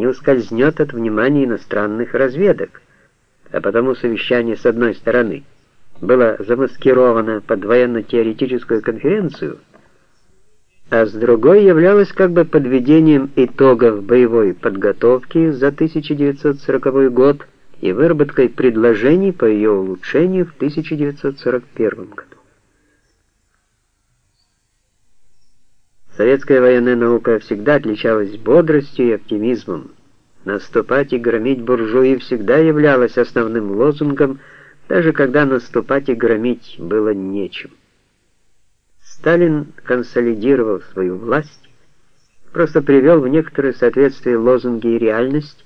не ускользнет от внимания иностранных разведок, а потому совещание с одной стороны было замаскировано под военно-теоретическую конференцию, а с другой являлось как бы подведением итогов боевой подготовки за 1940 год и выработкой предложений по ее улучшению в 1941 году. Советская военная наука всегда отличалась бодростью и оптимизмом. Наступать и громить буржуи всегда являлось основным лозунгом, даже когда наступать и громить было нечем. Сталин консолидировал свою власть, просто привел в некоторое соответствие лозунги и реальность,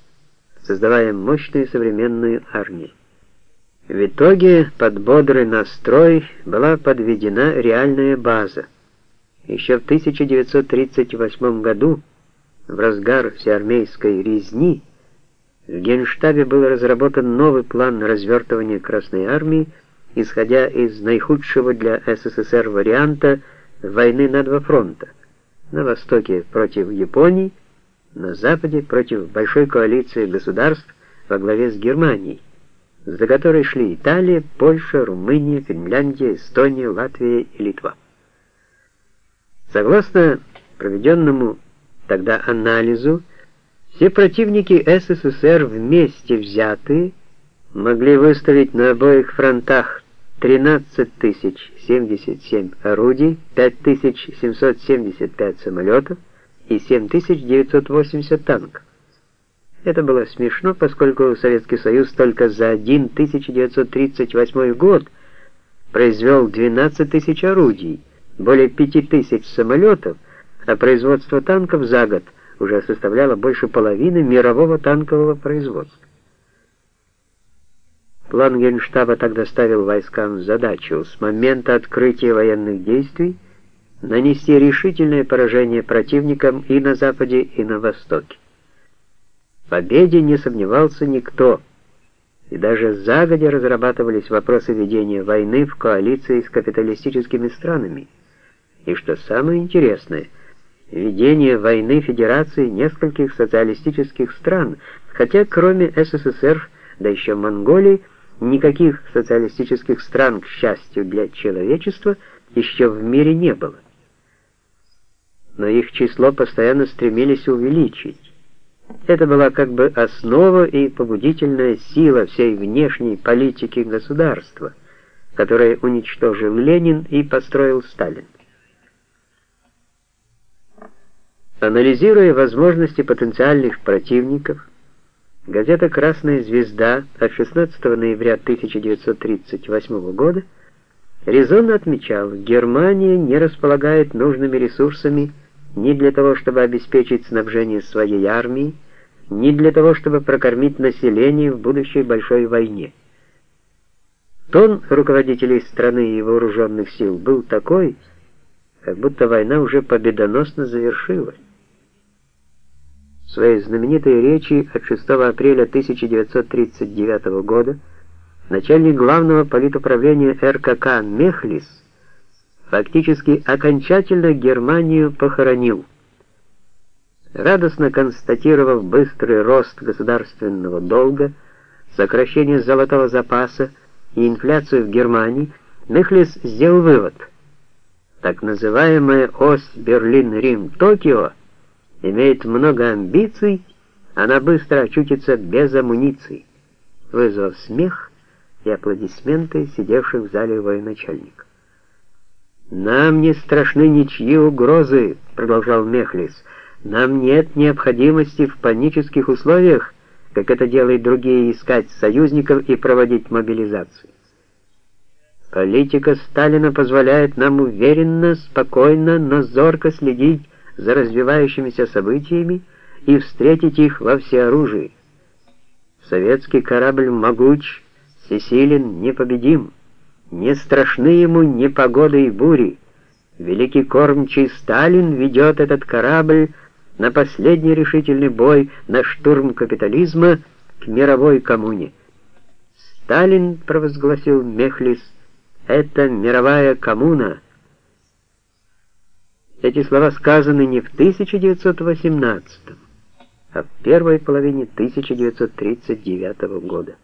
создавая мощную современную армию. В итоге под бодрый настрой была подведена реальная база, еще в 1938 году, в разгар всеармейской резни, в Генштабе был разработан новый план развертывания Красной Армии, исходя из наихудшего для СССР варианта войны на два фронта. На востоке против Японии, на западе против большой коалиции государств во главе с Германией, за которой шли Италия, Польша, Румыния, Финляндия, Эстония, Латвия и Литва. Согласно проведенному тогда анализу, все противники СССР вместе взятые могли выставить на обоих фронтах 13 077 орудий, 5775 самолетов и 7980 танков. Это было смешно, поскольку Советский Союз только за 1938 год произвел 12 тысяч орудий, более 5000 самолетов, а производство танков за год уже составляло больше половины мирового танкового производства. План Генштаба тогда ставил войскам задачу с момента открытия военных действий нанести решительное поражение противникам и на Западе, и на Востоке. В победе не сомневался никто, и даже загодя разрабатывались вопросы ведения войны в коалиции с капиталистическими странами – и что самое интересное, ведение войны Федерации нескольких социалистических стран, хотя кроме СССР, да еще Монголии, никаких социалистических стран, к счастью для человечества, еще в мире не было. Но их число постоянно стремились увеличить. Это была как бы основа и побудительная сила всей внешней политики государства, которое уничтожил Ленин и построил Сталин. Анализируя возможности потенциальных противников, газета «Красная звезда» от 16 ноября 1938 года резонно отмечала, Германия не располагает нужными ресурсами ни для того, чтобы обеспечить снабжение своей армии, ни для того, чтобы прокормить население в будущей большой войне. Тон руководителей страны и вооруженных сил был такой, как будто война уже победоносно завершилась своей знаменитой речи от 6 апреля 1939 года начальник главного политуправления РКК Мехлис фактически окончательно Германию похоронил. Радостно констатировав быстрый рост государственного долга, сокращение золотого запаса и инфляцию в Германии, Мехлис сделал вывод. Так называемая ось Берлин-Рим-Токио – имеет много амбиций, она быстро очутится без амуниции, вызвав смех и аплодисменты сидевших в зале военачальник. «Нам не страшны ничьи угрозы», — продолжал Мехлис. «Нам нет необходимости в панических условиях, как это делают другие, искать союзников и проводить мобилизацию. Политика Сталина позволяет нам уверенно, спокойно, но зорко следить за развивающимися событиями и встретить их во всеоружии. Советский корабль могуч, всесилен, непобедим. Не страшны ему ни погоды и бури. Великий кормчий Сталин ведет этот корабль на последний решительный бой, на штурм капитализма к мировой коммуне. Сталин, провозгласил Мехлис, это мировая коммуна, эти слова сказаны не в 1918, а в первой половине 1939 года.